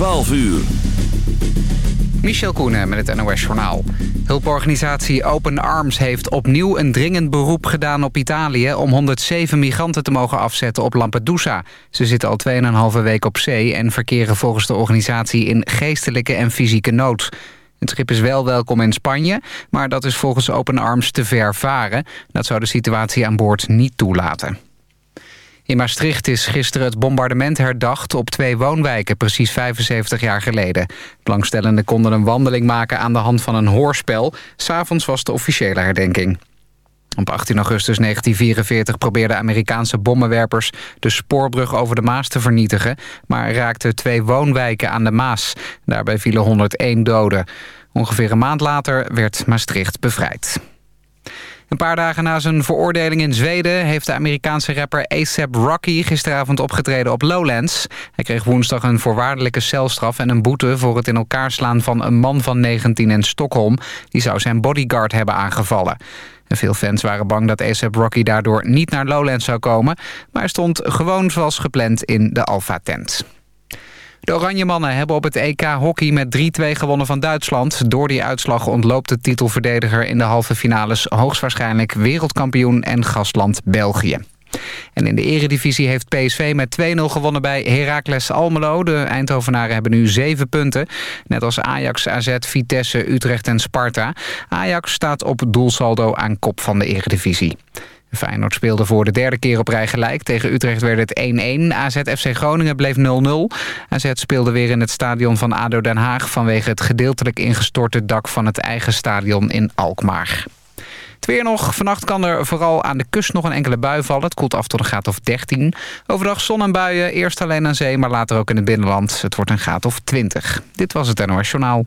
12 uur. Michel Koenen met het NOS-journaal. Hulporganisatie Open Arms heeft opnieuw een dringend beroep gedaan op Italië... om 107 migranten te mogen afzetten op Lampedusa. Ze zitten al 2,5 week op zee en verkeren volgens de organisatie... in geestelijke en fysieke nood. Het schip is wel welkom in Spanje, maar dat is volgens Open Arms te ver varen. Dat zou de situatie aan boord niet toelaten. In Maastricht is gisteren het bombardement herdacht op twee woonwijken, precies 75 jaar geleden. Belangstellenden konden een wandeling maken aan de hand van een hoorspel. S'avonds was de officiële herdenking. Op 18 augustus 1944 probeerden Amerikaanse bommenwerpers de spoorbrug over de Maas te vernietigen, maar raakten twee woonwijken aan de Maas. Daarbij vielen 101 doden. Ongeveer een maand later werd Maastricht bevrijd. Een paar dagen na zijn veroordeling in Zweden... heeft de Amerikaanse rapper ASAP Rocky gisteravond opgetreden op Lowlands. Hij kreeg woensdag een voorwaardelijke celstraf en een boete... voor het in elkaar slaan van een man van 19 in Stockholm. Die zou zijn bodyguard hebben aangevallen. veel fans waren bang dat ASAP Rocky daardoor niet naar Lowlands zou komen... maar stond gewoon zoals gepland in de Alpha-tent. De Oranje Mannen hebben op het EK hockey met 3-2 gewonnen van Duitsland. Door die uitslag ontloopt de titelverdediger in de halve finales... hoogstwaarschijnlijk wereldkampioen en gastland België. En in de eredivisie heeft PSV met 2-0 gewonnen bij Heracles Almelo. De Eindhovenaren hebben nu 7 punten. Net als Ajax, AZ, Vitesse, Utrecht en Sparta. Ajax staat op doelsaldo aan kop van de eredivisie. Feyenoord speelde voor de derde keer op rij gelijk. Tegen Utrecht werd het 1-1. AZ FC Groningen bleef 0-0. AZ speelde weer in het stadion van ADO Den Haag... vanwege het gedeeltelijk ingestorte dak van het eigen stadion in Alkmaar. Het weer nog. Vannacht kan er vooral aan de kust nog een enkele bui vallen. Het koelt af tot een graad of 13. Overdag zon en buien. Eerst alleen aan zee, maar later ook in het binnenland. Het wordt een graad of 20. Dit was het NOS Journaal.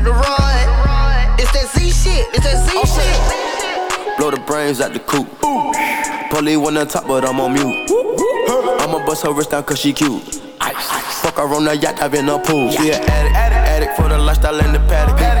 it's that Z shit, it's that Z oh. shit. Blow the brains out the coop. Polly one on top, but I'm on mute. I'ma bust her wrist down cause she cute. Fuck her on the yacht, I've been a pool. She an addict, addict, addict for the lifestyle in the paddock. Daddy, have you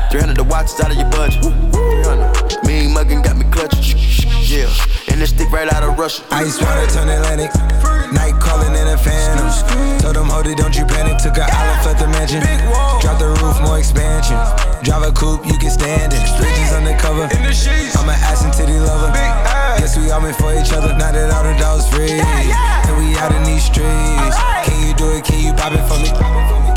300 the watch is out of your budget. 300. Mean muggin' got me clutching. Yeah, and this stick right out of Russia. Ice water turn Atlantic. Night calling in a phantom. Told them, hold it, don't you panic. Took a island, left the mansion. Drop the roof, more expansion. Drive a coupe, you can stand it. Bridges undercover. I'm an ass and titty lover. Guess we all meant for each other. Now that all the dogs free. And we out in these streets. Can you do it? Can you pop it for me?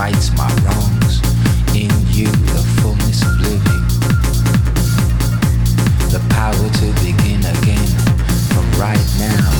Rights my wrongs. In you, the fullness of living. The power to begin again from right now.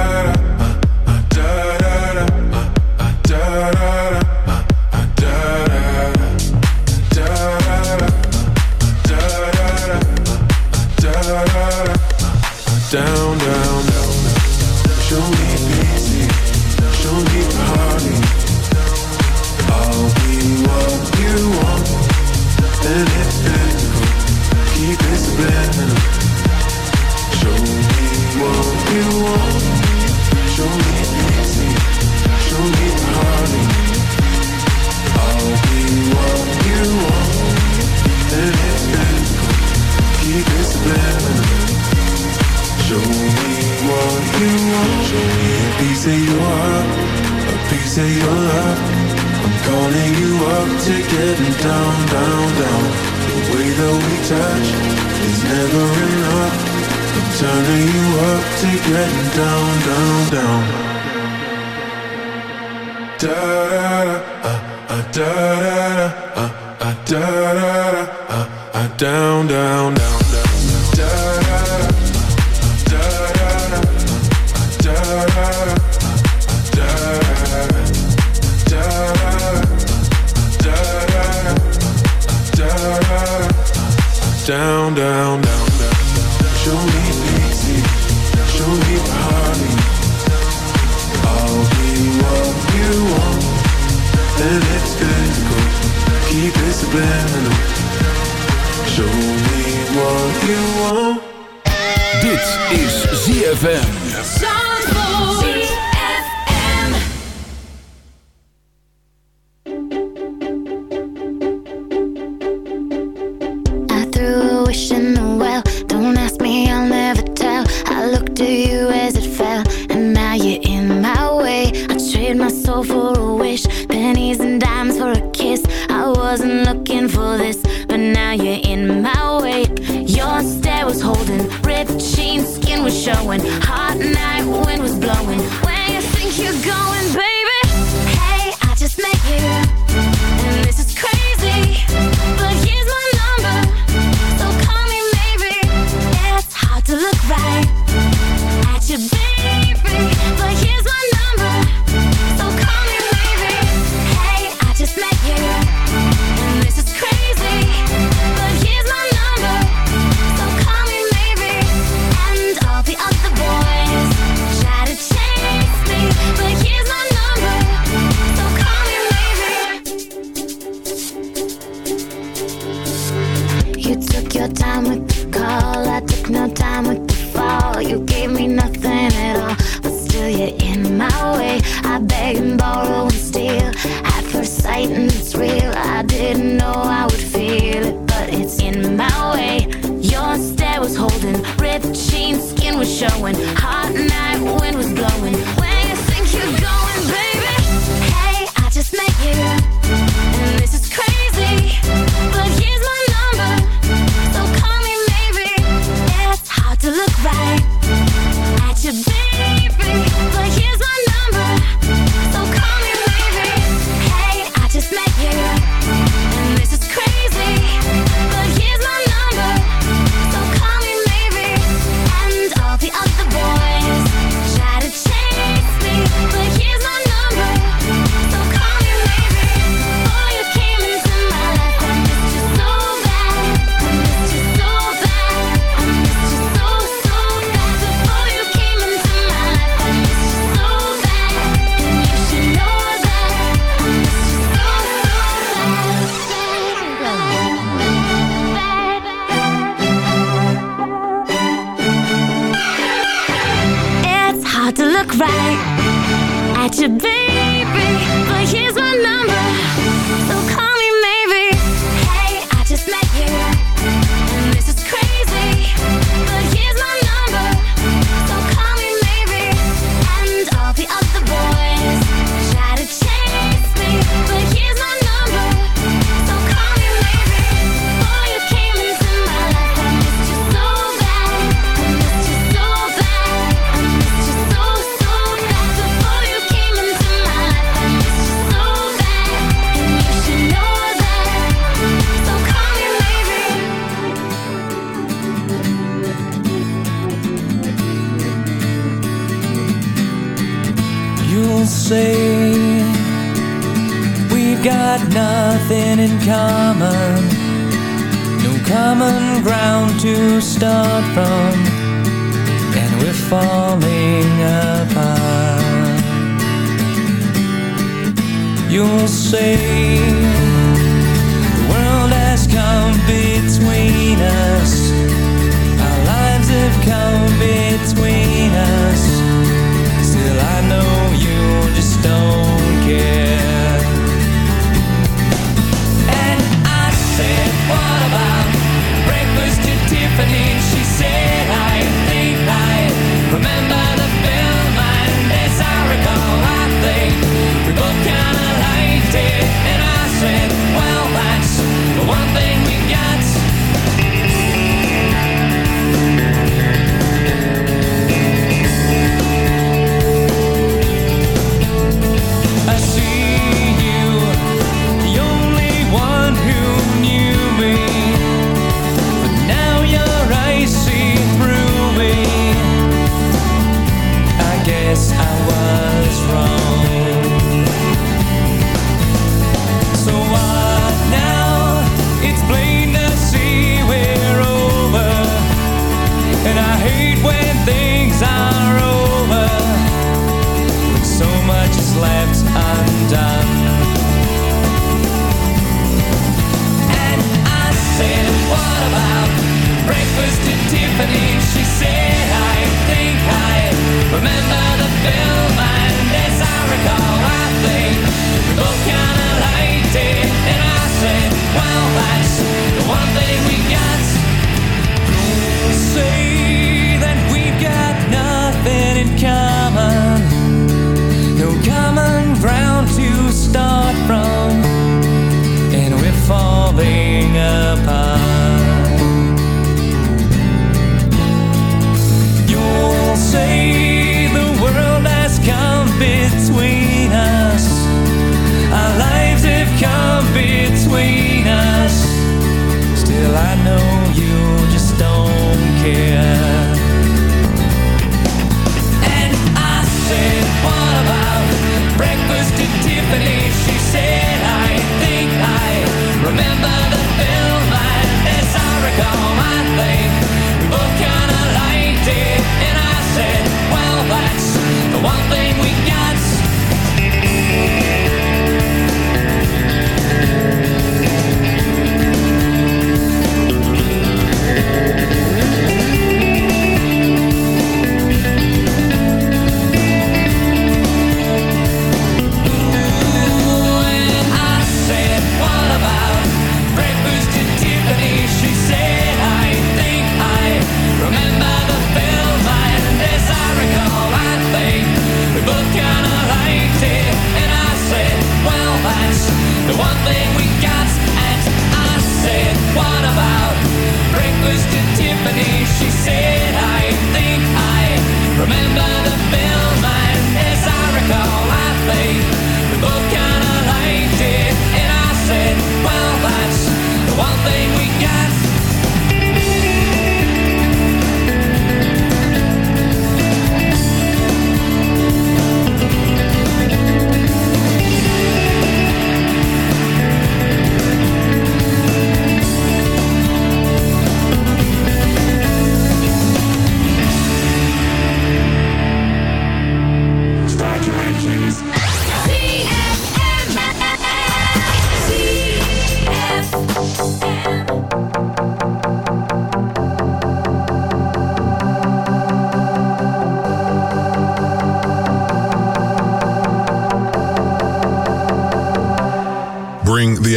discipline. Show me what you want. Show me a piece of your a piece of your. I'm calling you up to getting down, down, down. The way that we touch is never enough. I'm turning you up to getting down, down, down. Da da da, da da da, da da da, down, down, down. down, down, down, down. Show me what you want, Dit is ZFM.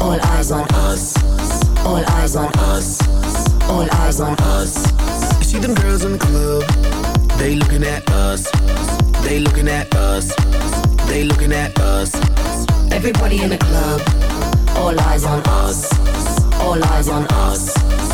all eyes on us. All eyes on us. All eyes on us. You see them girls in the club, they looking at us. They looking at us. They looking at us. Everybody in the club, all eyes on us. All eyes on us.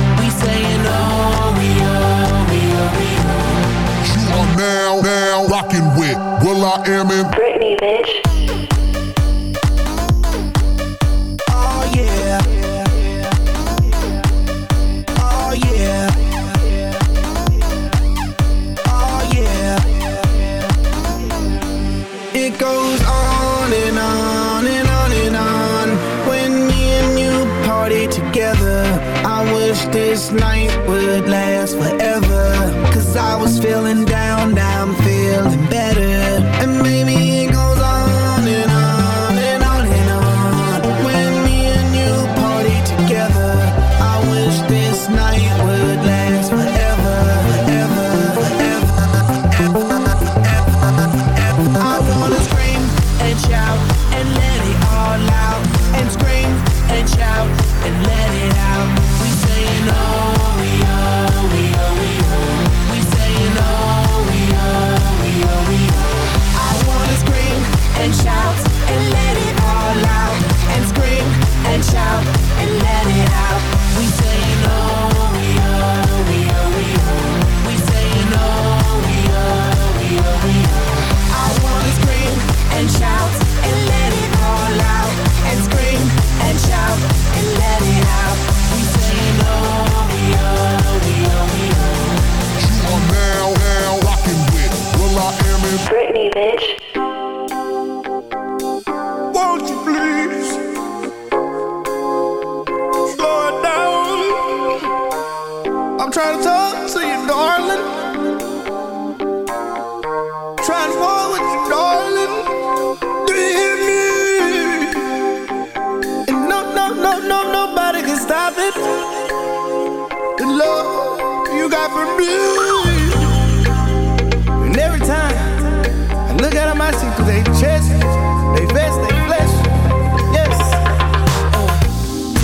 The love you got for me. And every time I look at them, I see through their chest, they vest, they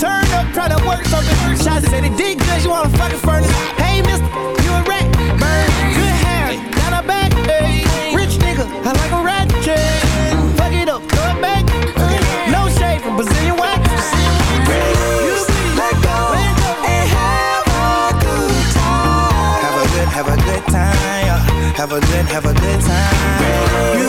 turn up, try to work something. Shots said it did good, you wanna fucking furnace. Hey, mister, you a rat. Burn, good hair, down her back. Hey, rich nigga, I like a rat chain. Fuck it up, throw it back. No shade from Brazilian wax. Let go and have a good time. Have a good, have a good time. yeah. Have a good, have a good time. You